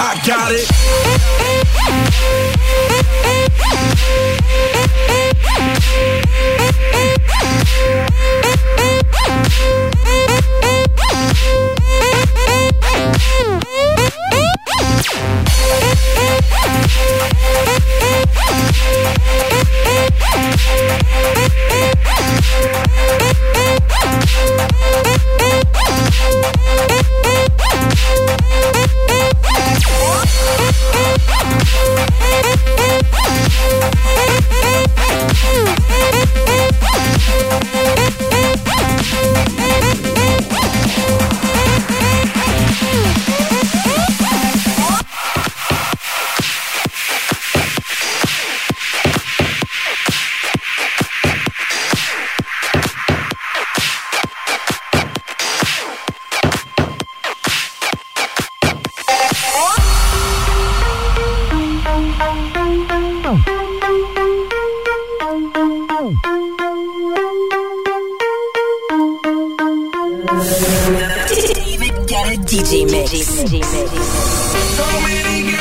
I got it. David Guetta DJ Mix. DJ Mix. So many